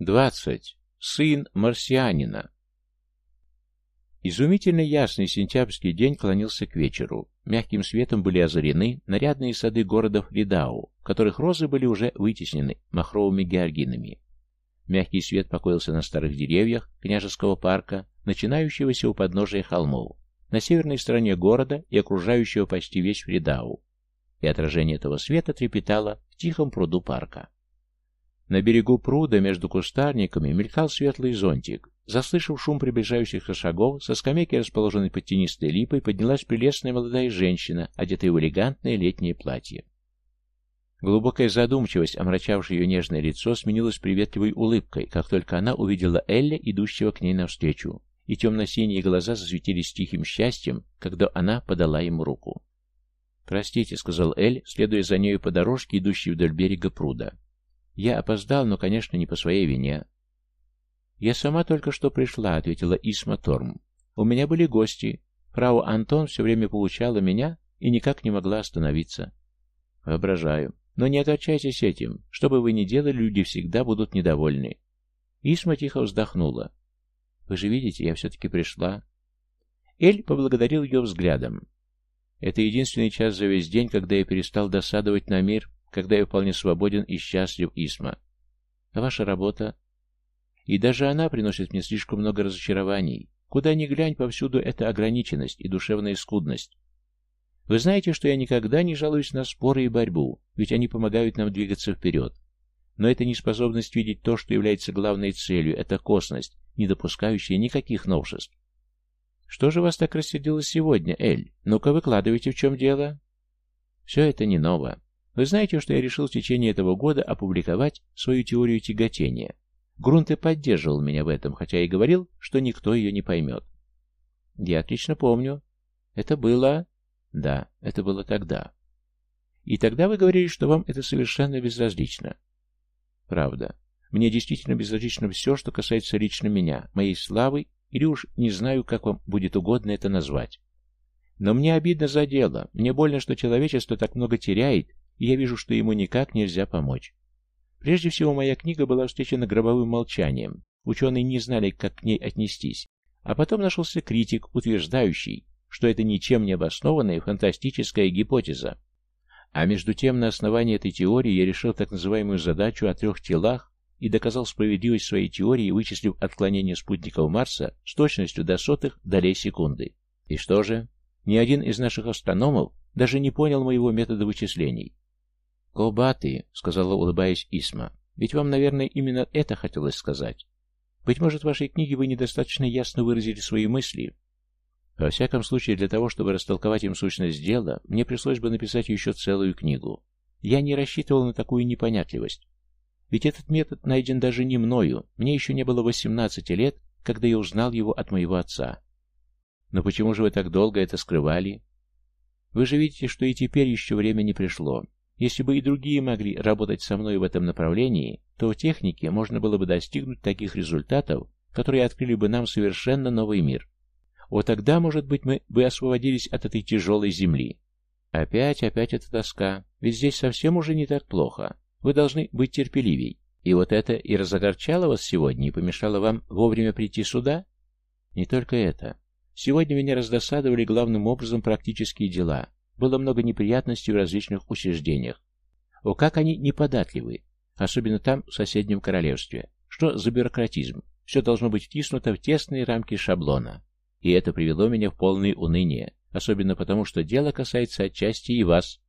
20. Сын марсианина. Изумительно ясный сентябрьский день клонился к вечеру. Мягким светом были озарены нарядные сады города Фридау, в которых розы были уже вытеснены махровыми георгинами. Мягкий свет покоился на старых деревьях княжеского парка, начинающегося у подножия холмов, на северной стороне города и окружающего почти весь Фридау. И отражение этого света трепетало в тихом пруду парка. На берегу пруда между кустарниками мелькал светлый зонтик. Заслышав шум приближающихся шагов, со скамейки, расположенной под тенистой липой, поднялась прелестная молодая женщина, одетая в элегантное летнее платье. Глубокая задумчивость, омрачавшая ее нежное лицо, сменилась приветливой улыбкой, как только она увидела Элли, идущего к ней навстречу, и темно-синие глаза засветились тихим счастьем, когда она подала ему руку. «Простите», — сказал Эль, следуя за нею по дорожке, идущей вдоль берега пруда. Я опоздал, но, конечно, не по своей вине. «Я сама только что пришла», — ответила Исма Торм. «У меня были гости. Фрау Антон все время получала меня и никак не могла остановиться». «Воображаю. Но не огорчайтесь этим. Что бы вы ни делали, люди всегда будут недовольны». Исма тихо вздохнула. «Вы же видите, я все-таки пришла». Эль поблагодарил ее взглядом. «Это единственный час за весь день, когда я перестал досадовать на мир когда я вполне свободен и счастлив, Исма. А ваша работа? И даже она приносит мне слишком много разочарований. Куда ни глянь, повсюду это ограниченность и душевная скудность. Вы знаете, что я никогда не жалуюсь на споры и борьбу, ведь они помогают нам двигаться вперед. Но это неспособность видеть то, что является главной целью, это косность, не допускающая никаких новшеств. Что же вас так рассердило сегодня, Эль? Ну-ка выкладывайте, в чем дело. Все это не ново. Вы знаете, что я решил в течение этого года опубликовать свою теорию тяготения. Грунт и поддерживал меня в этом, хотя и говорил, что никто ее не поймет. Я отлично помню. Это было... Да, это было тогда. И тогда вы говорили, что вам это совершенно безразлично. Правда. Мне действительно безразлично все, что касается лично меня, моей славы, или уж не знаю, как вам будет угодно это назвать. Но мне обидно за дело. Мне больно, что человечество так много теряет, и я вижу, что ему никак нельзя помочь. Прежде всего, моя книга была встречена гробовым молчанием. Ученые не знали, как к ней отнестись. А потом нашелся критик, утверждающий, что это ничем не обоснованная фантастическая гипотеза. А между тем, на основании этой теории я решил так называемую задачу о трех телах и доказал справедливость своей теории, вычислив отклонение спутников Марса с точностью до сотых долей секунды. И что же? Ни один из наших астрономов даже не понял моего метода вычислений. «Колбаты», — сказала, улыбаясь Исма. «Ведь вам, наверное, именно это хотелось сказать. Быть может, в вашей книге вы недостаточно ясно выразили свои мысли. Во всяком случае, для того, чтобы растолковать им сущность дела, мне пришлось бы написать еще целую книгу. Я не рассчитывал на такую непонятливость. Ведь этот метод найден даже не мною. Мне еще не было 18 лет, когда я узнал его от моего отца. Но почему же вы так долго это скрывали? Вы же видите, что и теперь еще время не пришло. Если бы и другие могли работать со мной в этом направлении, то в технике можно было бы достигнуть таких результатов, которые открыли бы нам совершенно новый мир. Вот тогда, может быть, мы бы освободились от этой тяжелой земли. Опять, опять эта тоска. Ведь здесь совсем уже не так плохо. Вы должны быть терпеливей. И вот это и разогорчало вас сегодня и помешало вам вовремя прийти сюда? Не только это. Сегодня меня раздосадовали главным образом практические дела. Было много неприятностей в различных учреждениях. О, как они неподатливы, особенно там, в соседнем королевстве. Что за бюрократизм? Все должно быть втиснуто в тесные рамки шаблона. И это привело меня в полное уныние, особенно потому, что дело касается отчасти и вас.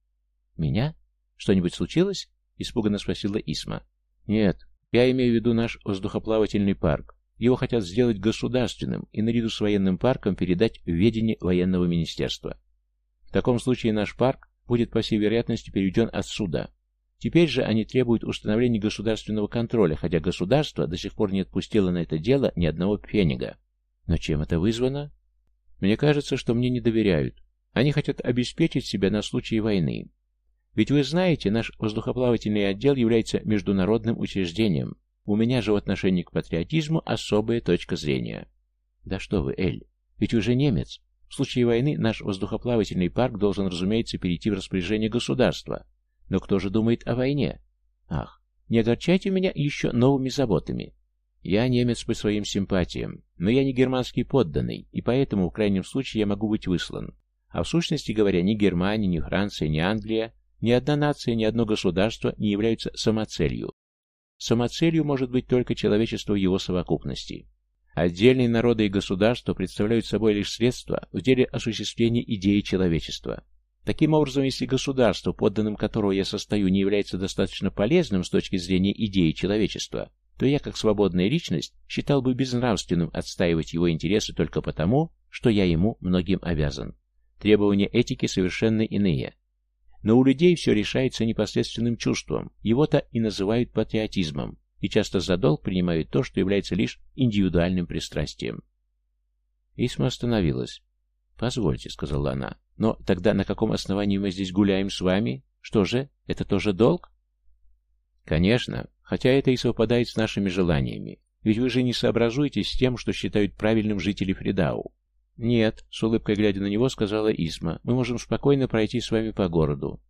Меня? Что-нибудь случилось? Испуганно спросила Исма. Нет, я имею в виду наш воздухоплавательный парк. Его хотят сделать государственным и наряду с военным парком передать в ведение военного министерства. В таком случае наш парк будет, по всей вероятности, переведен отсюда. Теперь же они требуют установления государственного контроля, хотя государство до сих пор не отпустило на это дело ни одного пфенига. Но чем это вызвано? Мне кажется, что мне не доверяют. Они хотят обеспечить себя на случай войны. Ведь вы знаете, наш воздухоплавательный отдел является международным учреждением. У меня же в отношении к патриотизму особая точка зрения. Да что вы, Эль, ведь вы же немец. В случае войны наш воздухоплавательный парк должен, разумеется, перейти в распоряжение государства. Но кто же думает о войне? Ах, не огорчайте меня еще новыми заботами. Я немец по своим симпатиям, но я не германский подданный, и поэтому в крайнем случае я могу быть выслан. А в сущности говоря, ни Германия, ни Франция, ни Англия, ни одна нация, ни одно государство не являются самоцелью. Самоцелью может быть только человечество в его совокупности. Отдельные народы и государства представляют собой лишь средства в деле осуществления идеи человечества. Таким образом, если государство, подданным которого я состою, не является достаточно полезным с точки зрения идеи человечества, то я, как свободная личность, считал бы безнравственным отстаивать его интересы только потому, что я ему многим обязан. Требования этики совершенно иные. Но у людей все решается непосредственным чувством, его-то и называют патриотизмом, и часто за долг принимают то, что является лишь индивидуальным пристрастием. Исма остановилась. «Позвольте», — сказала она, — «но тогда на каком основании мы здесь гуляем с вами? Что же, это тоже долг?» «Конечно, хотя это и совпадает с нашими желаниями. Ведь вы же не сообразуетесь с тем, что считают правильным жители Фридау. Нет, с улыбкой глядя на него, сказала Исма, мы можем спокойно пройти с вами по городу.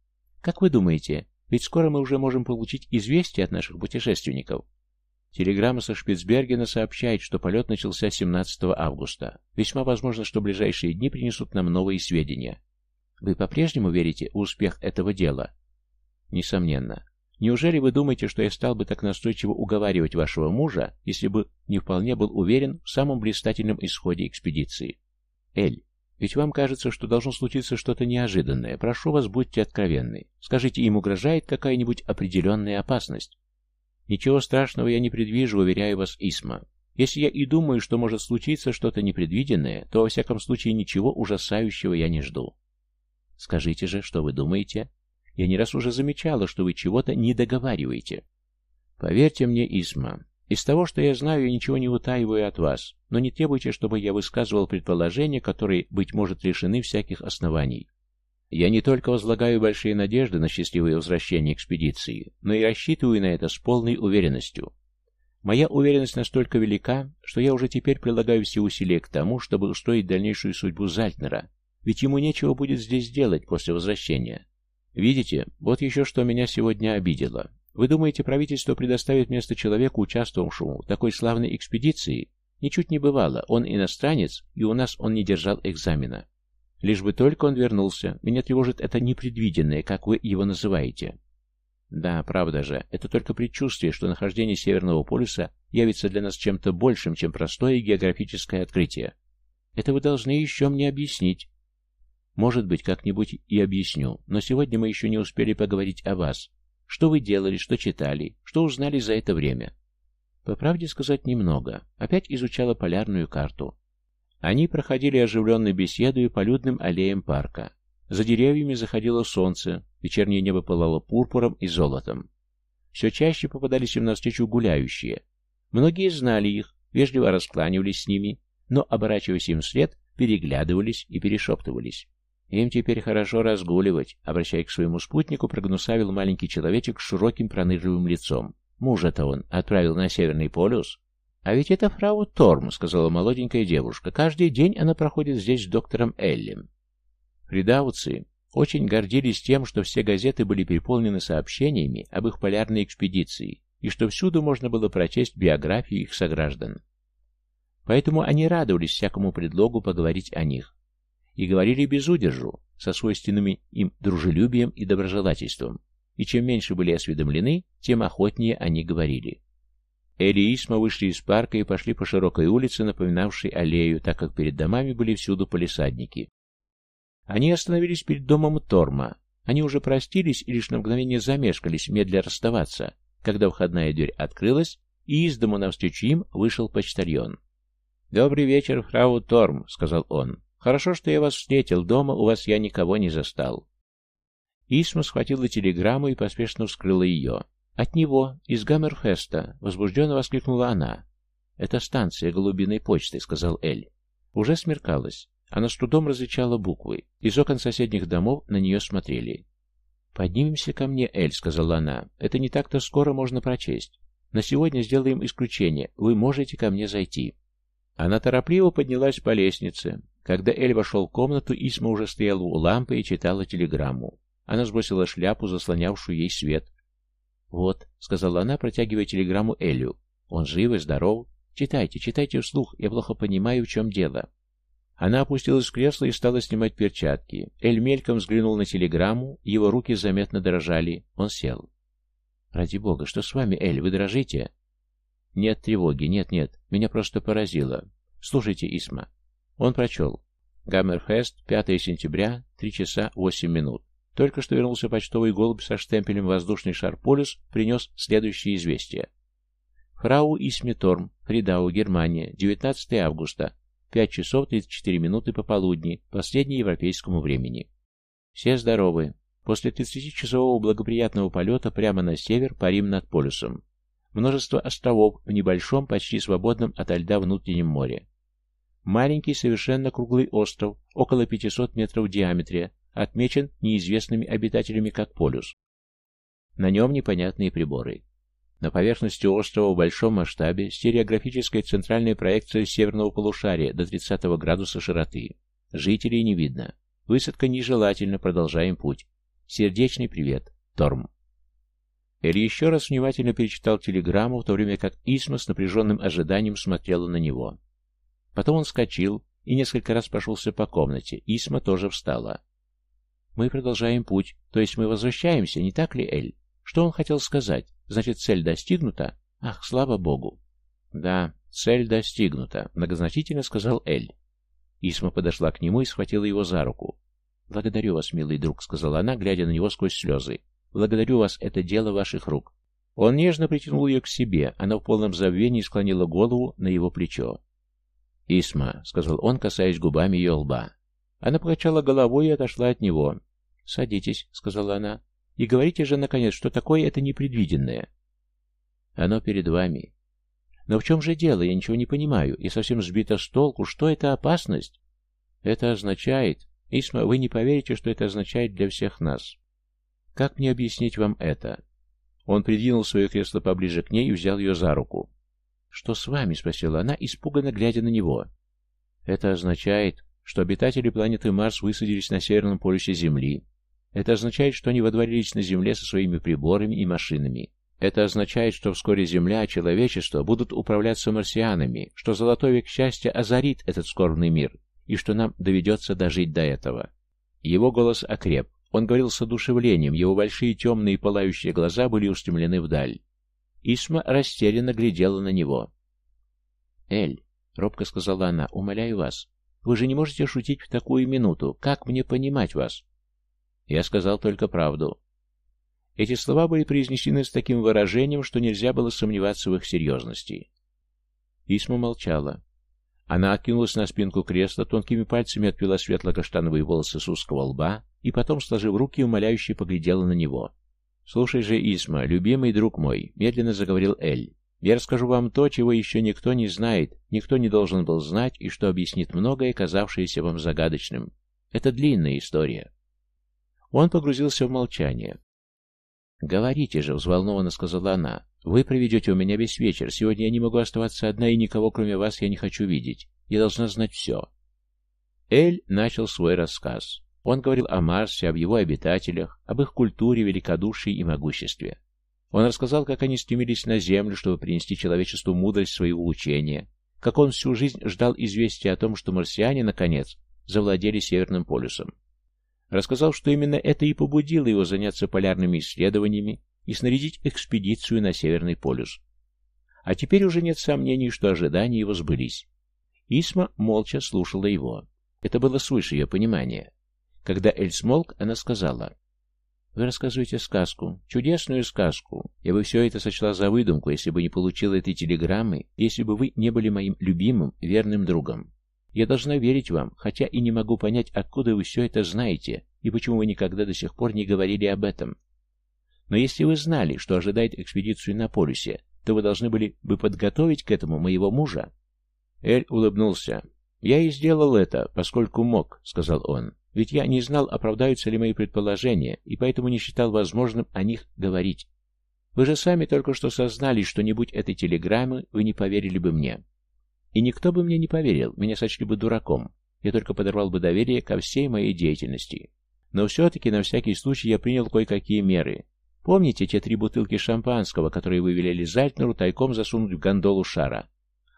Как вы думаете, ведь скоро мы уже можем получить известие от наших путешественников? Телеграмма со Шпицбергена сообщает, что полет начался 17 августа. Весьма возможно, что ближайшие дни принесут нам новые сведения. Вы по-прежнему верите в успех этого дела? Несомненно. Неужели вы думаете, что я стал бы так настойчиво уговаривать вашего мужа, если бы не вполне был уверен в самом блистательном исходе экспедиции? Эль, ведь вам кажется, что должно случиться что-то неожиданное. Прошу вас, будьте откровенны. Скажите, им угрожает какая-нибудь определенная опасность? Ничего страшного я не предвижу, уверяю вас, Исма. Если я и думаю, что может случиться что-то непредвиденное, то, во всяком случае, ничего ужасающего я не жду. Скажите же, что вы думаете? Я не раз уже замечала, что вы чего-то не договариваете. Поверьте мне, Исма, из того, что я знаю, я ничего не утаиваю от вас, но не требуйте, чтобы я высказывал предположения, которые, быть может, лишены всяких оснований. Я не только возлагаю большие надежды на счастливое возвращение экспедиции, но и рассчитываю на это с полной уверенностью. Моя уверенность настолько велика, что я уже теперь прилагаю все усилия к тому, чтобы устроить дальнейшую судьбу Зальтнера, ведь ему нечего будет здесь делать после возвращения. Видите, вот еще что меня сегодня обидело. Вы думаете, правительство предоставит место человеку, участвовавшему в такой славной экспедиции? Ничуть не бывало, он иностранец, и у нас он не держал экзамена. Лишь бы только он вернулся, меня тревожит это непредвиденное, как вы его называете. Да, правда же, это только предчувствие, что нахождение Северного полюса явится для нас чем-то большим, чем простое географическое открытие. Это вы должны еще мне объяснить. Может быть, как-нибудь и объясню, но сегодня мы еще не успели поговорить о вас, что вы делали, что читали, что узнали за это время? По правде сказать немного. Опять изучала полярную карту. Они проходили оживленной беседой по людным аллеям парка. За деревьями заходило солнце, вечернее небо пылало пурпуром и золотом. Все чаще попадались им навстречу гуляющие. Многие знали их, вежливо раскланивались с ними, но, оборачиваясь им вслед, переглядывались и перешептывались. Им теперь хорошо разгуливать, обращаясь к своему спутнику, прогнусавил маленький человечек с широким пронырливым лицом. Мужа-то он отправил на Северный полюс. А ведь это фрау Торм, сказала молоденькая девушка. Каждый день она проходит здесь с доктором Эллем. Фридауцы очень гордились тем, что все газеты были переполнены сообщениями об их полярной экспедиции и что всюду можно было прочесть биографию их сограждан. Поэтому они радовались всякому предлогу поговорить о них и говорили без удержу, со свойственными им дружелюбием и доброжелательством, и чем меньше были осведомлены, тем охотнее они говорили. Эли и Исма вышли из парка и пошли по широкой улице, напоминавшей аллею, так как перед домами были всюду полисадники. Они остановились перед домом Торма. Они уже простились и лишь на мгновение замешкались, медля расставаться, когда входная дверь открылась, и из дому навстречу им вышел почтальон. «Добрый вечер, фрау Торм», — сказал он. Хорошо, что я вас встретил. Дома у вас я никого не застал. Исма схватила телеграмму и поспешно вскрыла ее. «От него, из Гаммерфеста!» — возбужденно воскликнула она. «Это станция голубиной почты», — сказал Эль. Уже смеркалось. Она с трудом различала буквы. Из окон соседних домов на нее смотрели. «Поднимемся ко мне, Эль», — сказала она. «Это не так-то скоро можно прочесть. На сегодня сделаем исключение. Вы можете ко мне зайти». Она торопливо поднялась по лестнице. Когда Эль вошел в комнату, Исма уже стояла у лампы и читала телеграмму. Она сбросила шляпу, заслонявшую ей свет. «Вот», — сказала она, протягивая телеграмму Элю. Он жив и здоров. Читайте, читайте вслух, я плохо понимаю, в чем дело». Она опустилась в кресло и стала снимать перчатки. Эль мельком взглянул на телеграмму, его руки заметно дрожали. Он сел. «Ради бога, что с вами, Эль, вы дрожите?» «Нет тревоги, нет-нет, меня просто поразило. Слушайте, Исма». Он прочел. Гаммерфест, 5 сентября, 3 часа 8 минут. Только что вернулся почтовый голубь со штемпелем «Воздушный шар Полюс», принес следующее известие. Фрау Исме Торм, Фридау, Германия, 19 августа, 5 часов 34 минуты пополудни, последней европейскому времени. Все здоровы. После 30-часового благоприятного полета прямо на север парим над полюсом. Множество островов в небольшом, почти свободном от льда внутреннем море. Маленький, совершенно круглый остров, около 500 метров в диаметре, отмечен неизвестными обитателями как полюс. На нем непонятные приборы. На поверхности острова в большом масштабе стереографическая центральная проекция северного полушария до 30 градуса широты. Жителей не видно. Высадка нежелательна, продолжаем путь. Сердечный привет. Торм. Эль еще раз внимательно перечитал телеграмму, в то время как Исма с напряженным ожиданием смотрела на него. Потом он вскочил и несколько раз прошелся по комнате. Исма тоже встала. «Мы продолжаем путь, то есть мы возвращаемся, не так ли, Эль? Что он хотел сказать? Значит, цель достигнута? Ах, слава богу!» «Да, цель достигнута», — многозначительно сказал Эль. Исма подошла к нему и схватила его за руку. «Благодарю вас, милый друг», — сказала она, глядя на него сквозь слезы. Благодарю вас, это дело ваших рук. Он нежно притянул ее к себе, она в полном забвении склонила голову на его плечо. «Исма», — сказал он, касаясь губами ее лба. Она покачала головой и отошла от него. «Садитесь», — сказала она, — «и говорите же, наконец, что такое это непредвиденное». «Оно перед вами». «Но в чем же дело? Я ничего не понимаю. Я совсем сбита с толку. Что это опасность?» «Это означает...» «Исма, вы не поверите, что это означает для всех нас. Как мне объяснить вам это? Он придвинул свое кресло поближе к ней и взял ее за руку. «Что с вами?» — спросила она, испуганно глядя на него. «Это означает, что обитатели планеты Марс высадились на северном полюсе Земли. Это означает, что они водворились на Земле со своими приборами и машинами. Это означает, что вскоре Земля человечество будут управляться марсианами, что золотой век счастья озарит этот скорбный мир, и что нам доведется дожить до этого». Его голос окреп. Он говорил с одушевлением, его большие темные пылающие глаза были устремлены вдаль. Исма растерянно глядела на него. «Эль», — робко сказала она, — «умоляю вас, вы же не можете шутить в такую минуту. Как мне понимать вас?» Я сказал только правду. Эти слова были произнесены с таким выражением, что нельзя было сомневаться в их серьезности. Исма молчала. Она откинулась на спинку кресла, тонкими пальцами отпила светло-каштановые волосы с узкого лба, и потом, сложив руки, умоляюще поглядела на него. «Слушай же, Исма, любимый друг мой», — медленно заговорил Эль, — «я расскажу вам то, чего еще никто не знает, никто не должен был знать, и что объяснит многое, казавшееся вам загадочным. Это длинная история». Он погрузился в молчание. «Говорите же», — взволнованно сказала она, — «вы проведете у меня весь вечер. Сегодня я не могу оставаться одна, и никого, кроме вас, я не хочу видеть. Я должна знать все». Эль начал свой рассказ. Он говорил о Марсе, об его обитателях, об их культуре, великодушии и могуществе. Он рассказал, как они стремились на Землю, чтобы принести человечеству мудрость своего учения, как он всю жизнь ждал известия о том, что марсиане, наконец, завладели Северным полюсом. Рассказал, что именно это и побудило его заняться полярными исследованиями и снарядить экспедицию на Северный полюс. А теперь уже нет сомнений, что ожидания его сбылись. Исма молча слушала его. Это было свыше ее понимания. Когда Эль смолк, она сказала, «Вы рассказываете сказку, чудесную сказку. Я бы все это сочла за выдумку, если бы не получила этой телеграммы, если бы вы не были моим любимым, верным другом. Я должна верить вам, хотя и не могу понять, откуда вы все это знаете и почему вы никогда до сих пор не говорили об этом. Но если вы знали, что ожидает экспедицию на полюсе, то вы должны были бы подготовить к этому моего мужа». Эль улыбнулся. «Я и сделал это, поскольку мог», — сказал он. Ведь я не знал, оправдаются ли мои предположения, и поэтому не считал возможным о них говорить. Вы же сами только что сознались, что не будь этой телеграммы, вы не поверили бы мне. И никто бы мне не поверил, меня сочли бы дураком. Я только подорвал бы доверие ко всей моей деятельности. Но все-таки на всякий случай я принял кое-какие меры. Помните те три бутылки шампанского, которые вы велели Зальтнеру тайком засунуть в гондолу шара?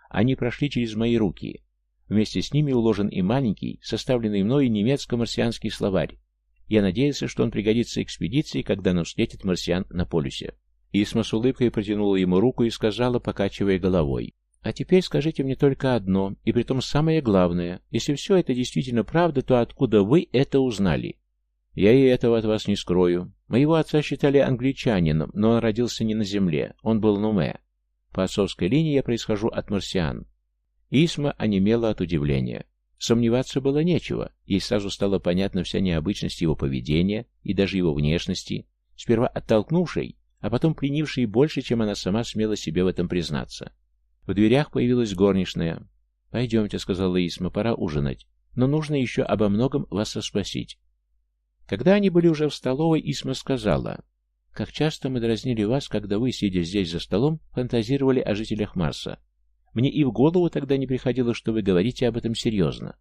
Они прошли через мои руки. Вместе с ними уложен и маленький, составленный мной немецко-марсианский словарь. Я надеялся, что он пригодится экспедиции, когда нам встретит марсиан на полюсе. Исма с улыбкой протянула ему руку и сказала, покачивая головой. «А теперь скажите мне только одно, и притом самое главное. Если все это действительно правда, то откуда вы это узнали?» «Я и этого от вас не скрою. Моего отца считали англичанином, но он родился не на Земле, он был нуме. По отцовской линии я происхожу от марсиан. Исма онемела от удивления. Сомневаться было нечего, ей сразу стало понятна вся необычность его поведения и даже его внешности, сперва оттолкнувшей, а потом пленившей больше, чем она сама смела себе в этом признаться. В дверях появилась горничная. «Пойдемте», — сказала Исма, — «пора ужинать, но нужно еще обо многом вас расспросить». Когда они были уже в столовой, Исма сказала, «Как часто мы дразнили вас, когда вы, сидя здесь за столом, фантазировали о жителях Марса. Мне и в голову тогда не приходило, что вы говорите об этом серьезно.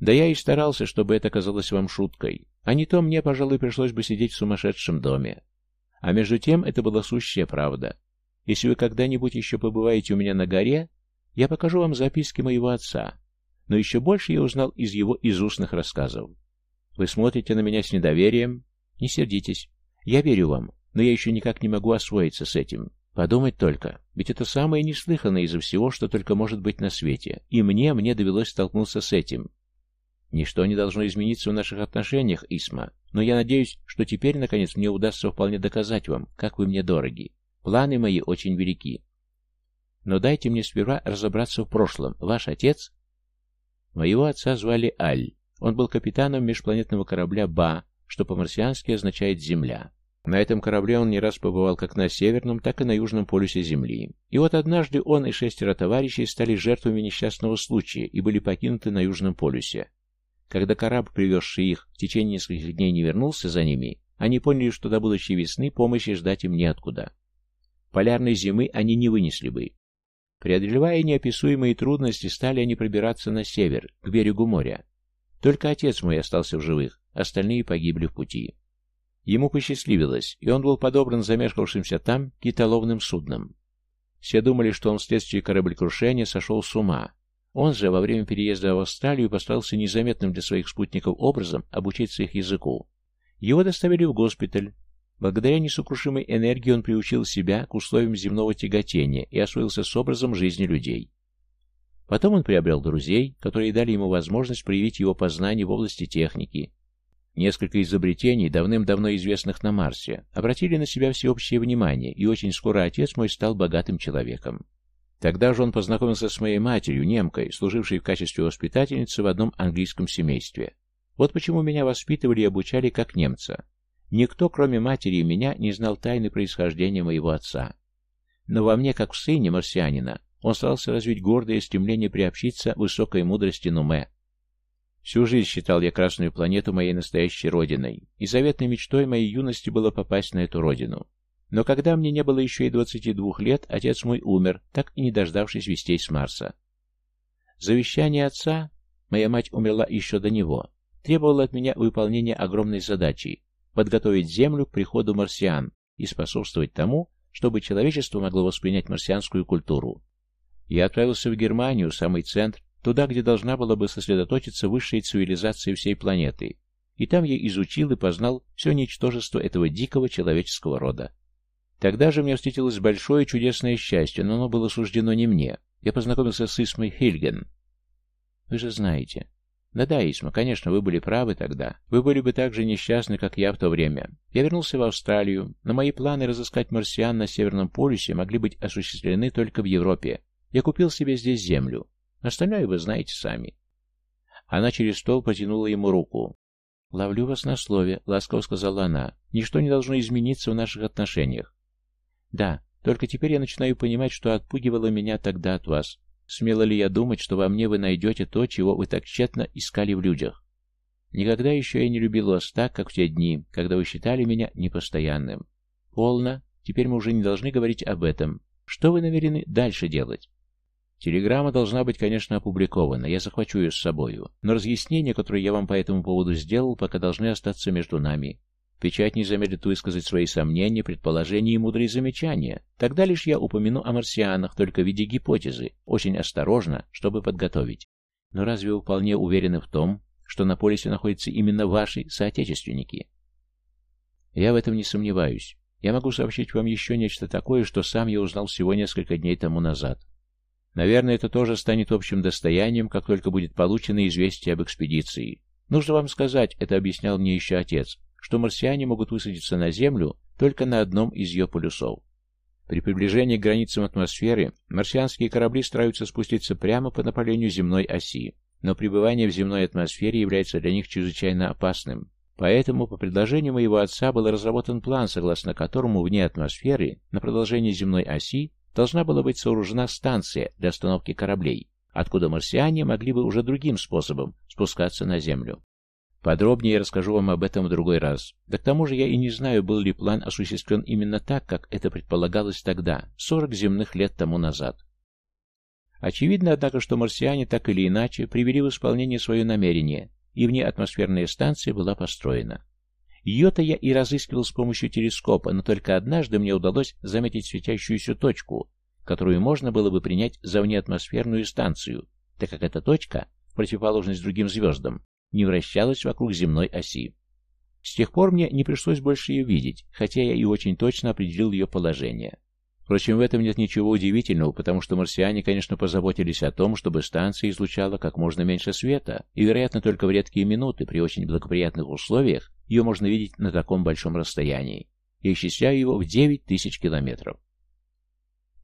Да я и старался, чтобы это казалось вам шуткой. А не то мне, пожалуй, пришлось бы сидеть в сумасшедшем доме. А между тем, это была сущая правда. Если вы когда-нибудь еще побываете у меня на горе, я покажу вам записки моего отца. Но еще больше я узнал из его изустных рассказов. Вы смотрите на меня с недоверием? Не сердитесь. Я верю вам, но я еще никак не могу освоиться с этим. Подумать только, ведь это самое неслыханное из всего, что только может быть на свете, и мне, мне довелось столкнуться с этим. Ничто не должно измениться в наших отношениях, Исма, но я надеюсь, что теперь, наконец, мне удастся вполне доказать вам, как вы мне дороги. Планы мои очень велики. Но дайте мне сперва разобраться в прошлом. Ваш отец? Моего отца звали Аль. Он был капитаном межпланетного корабля Ба, что по-марсиански означает «Земля». На этом корабле он не раз побывал как на северном, так и на южном полюсе Земли. И вот однажды он и шестеро товарищей стали жертвами несчастного случая и были покинуты на южном полюсе. Когда корабль, привезший их, в течение нескольких дней не вернулся за ними, они поняли, что до будущей весны помощи ждать им неоткуда. Полярной зимы они не вынесли бы. Преодолевая неописуемые трудности, стали они пробираться на север, к берегу моря. Только отец мой остался в живых, остальные погибли в пути. Ему посчастливилось, и он был подобран замешкавшимся там китоловным судном. Все думали, что он вследствие кораблекрушения сошел с ума. Он же во время переезда в Австралию постарался незаметным для своих спутников образом обучиться их языку. Его доставили в госпиталь. Благодаря несокрушимой энергии он приучил себя к условиям земного тяготения и освоился с образом жизни людей. Потом он приобрел друзей, которые дали ему возможность проявить его познания в области техники, Несколько изобретений, давным-давно известных на Марсе, обратили на себя всеобщее внимание, и очень скоро отец мой стал богатым человеком. Тогда же он познакомился с моей матерью, немкой, служившей в качестве воспитательницы в одном английском семействе. Вот почему меня воспитывали и обучали как немца. Никто, кроме матери и меня, не знал тайны происхождения моего отца. Но во мне, как в сыне марсианина, он старался развить гордое стремление приобщиться высокой мудрости Нуме, Всю жизнь считал я Красную планету моей настоящей родиной, и заветной мечтой моей юности было попасть на эту родину. Но когда мне не было еще и 22 лет, отец мой умер, так и не дождавшись вестей с Марса. Завещание отца, моя мать умерла еще до него, требовало от меня выполнения огромной задачи – подготовить Землю к приходу марсиан и способствовать тому, чтобы человечество могло воспринять марсианскую культуру. Я отправился в Германию, самый центр, Туда, где должна была бы сосредоточиться высшая цивилизация всей планеты. И там я изучил и познал все ничтожество этого дикого человеческого рода. Тогда же мне встретилось большое чудесное счастье, но оно было суждено не мне. Я познакомился с Исмой Хильген. Вы же знаете. Да-да, Исма, конечно, вы были правы тогда. Вы были бы так же несчастны, как я в то время. Я вернулся в Австралию, но мои планы разыскать марсиан на Северном полюсе могли быть осуществлены только в Европе. Я купил себе здесь землю. Остальное вы знаете сами. Она через стол потянула ему руку. «Ловлю вас на слове», — ласково сказала она. «Ничто не должно измениться в наших отношениях». «Да, только теперь я начинаю понимать, что отпугивало меня тогда от вас. Смело ли я думать, что во мне вы найдете то, чего вы так тщетно искали в людях? Никогда еще я не любил вас так, как в те дни, когда вы считали меня непостоянным. Полно. Теперь мы уже не должны говорить об этом. Что вы намерены дальше делать?» Телеграмма должна быть, конечно, опубликована, я захвачу ее с собою, но разъяснения, которые я вам по этому поводу сделал, пока должны остаться между нами. Печать не замедлит высказать свои сомнения, предположения и мудрые замечания. Тогда лишь я упомяну о марсианах, только в виде гипотезы, очень осторожно, чтобы подготовить. Но разве вы вполне уверены в том, что на полюсе находятся именно ваши соотечественники? Я в этом не сомневаюсь. Я могу сообщить вам еще нечто такое, что сам я узнал всего несколько дней тому назад. Наверное, это тоже станет общим достоянием, как только будет получено известие об экспедиции. Нужно вам сказать, это объяснял мне еще отец, что марсиане могут высадиться на Землю только на одном из ее полюсов. При приближении к границам атмосферы марсианские корабли стараются спуститься прямо по направлению земной оси, но пребывание в земной атмосфере является для них чрезвычайно опасным. Поэтому, по предложению моего отца, был разработан план, согласно которому вне атмосферы, на продолжении земной оси, должна была быть сооружена станция для остановки кораблей, откуда марсиане могли бы уже другим способом спускаться на Землю. Подробнее я расскажу вам об этом в другой раз. Да к тому же я и не знаю, был ли план осуществлен именно так, как это предполагалось тогда, 40 земных лет тому назад. Очевидно, однако, что марсиане так или иначе привели в исполнение свое намерение, и внеатмосферная станция была построена. Ее-то я и разыскивал с помощью телескопа, но только однажды мне удалось заметить светящуюся точку, которую можно было бы принять за внеатмосферную станцию, так как эта точка, в противоположность другим звездам, не вращалась вокруг земной оси. С тех пор мне не пришлось больше ее видеть, хотя я и очень точно определил ее положение. Впрочем, в этом нет ничего удивительного, потому что марсиане, конечно, позаботились о том, чтобы станция излучала как можно меньше света, и, вероятно, только в редкие минуты, при очень благоприятных условиях, ее можно видеть на таком большом расстоянии. Я исчисляю его в 9 тысяч километров.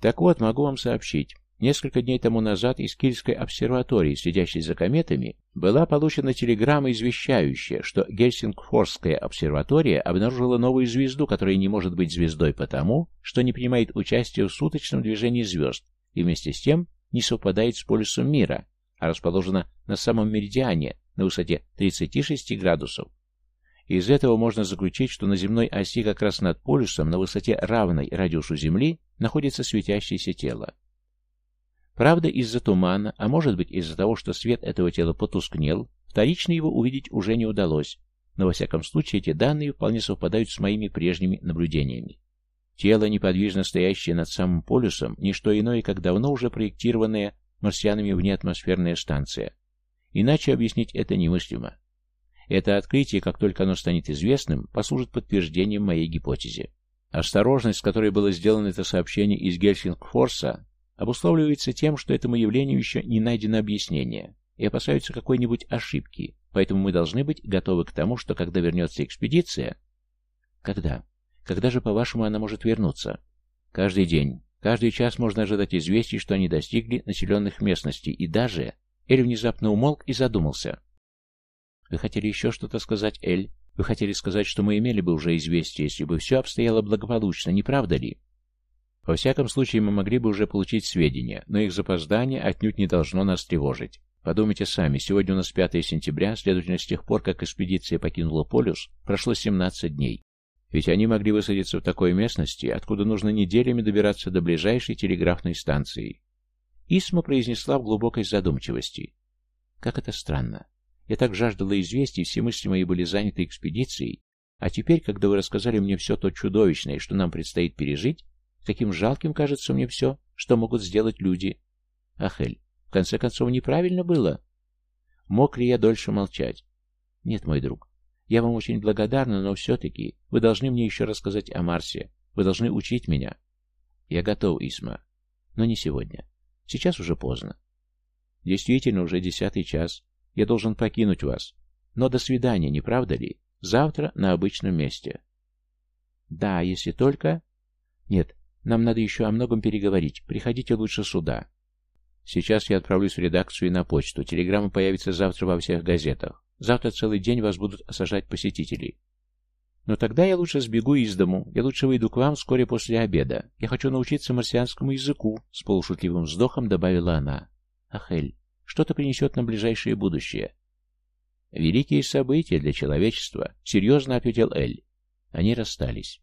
Так вот, могу вам сообщить, Несколько дней тому назад из Кильской обсерватории, следящей за кометами, была получена телеграмма, извещающая, что Гельсингфорская обсерватория обнаружила новую звезду, которая не может быть звездой потому, что не принимает участия в суточном движении звезд и вместе с тем не совпадает с полюсом мира, а расположена на самом меридиане на высоте 36 градусов. Из этого можно заключить, что на земной оси как раз над полюсом на высоте равной радиусу Земли находится светящееся тело. Правда, из-за тумана, а может быть из-за того, что свет этого тела потускнел, вторично его увидеть уже не удалось, но во всяком случае эти данные вполне совпадают с моими прежними наблюдениями. Тело, неподвижно стоящее над самым полюсом, не что иное, как давно уже проектированная марсианами внеатмосферная станция. Иначе объяснить это немыслимо. Это открытие, как только оно станет известным, послужит подтверждением моей гипотезе. Осторожность, с которой было сделано это сообщение из Гельсингфорса, обусловливается тем, что этому явлению еще не найдено объяснение, и опасаются какой-нибудь ошибки, поэтому мы должны быть готовы к тому, что когда вернется экспедиция... Когда? Когда же, по-вашему, она может вернуться? Каждый день, каждый час можно ожидать известий, что они достигли населенных местностей, и даже... Эль внезапно умолк и задумался. «Вы хотели еще что-то сказать, Эль? Вы хотели сказать, что мы имели бы уже известие, если бы все обстояло благополучно, не правда ли?» Во всяком случае, мы могли бы уже получить сведения, но их запоздание отнюдь не должно нас тревожить. Подумайте сами, сегодня у нас 5 сентября, следовательно, с тех пор, как экспедиция покинула полюс, прошло 17 дней. Ведь они могли высадиться в такой местности, откуда нужно неделями добираться до ближайшей телеграфной станции. Исма произнесла в глубокой задумчивости. Как это странно. Я так жаждала известий, все мысли мои были заняты экспедицией, а теперь, когда вы рассказали мне все то чудовищное, что нам предстоит пережить, Каким жалким кажется мне все, что могут сделать люди. Ахель, в конце концов, неправильно было. Мог ли я дольше молчать? Нет, мой друг. Я вам очень благодарна, но все-таки вы должны мне еще рассказать о Марсе. Вы должны учить меня. Я готов, Исма. Но не сегодня. Сейчас уже поздно. Действительно, уже десятый час. Я должен покинуть вас. Но до свидания, не правда ли? Завтра на обычном месте. Да, если только... Нет, нам надо еще о многом переговорить. Приходите лучше сюда. Сейчас я отправлюсь в редакцию и на почту. Телеграмма появится завтра во всех газетах. Завтра целый день вас будут осажать посетители. Но тогда я лучше сбегу из дому. Я лучше выйду к вам вскоре после обеда. Я хочу научиться марсианскому языку, с полушутливым вздохом добавила она. Ахель, что-то принесет нам ближайшее будущее. Великие события для человечества, серьезно ответил Эль. Они расстались.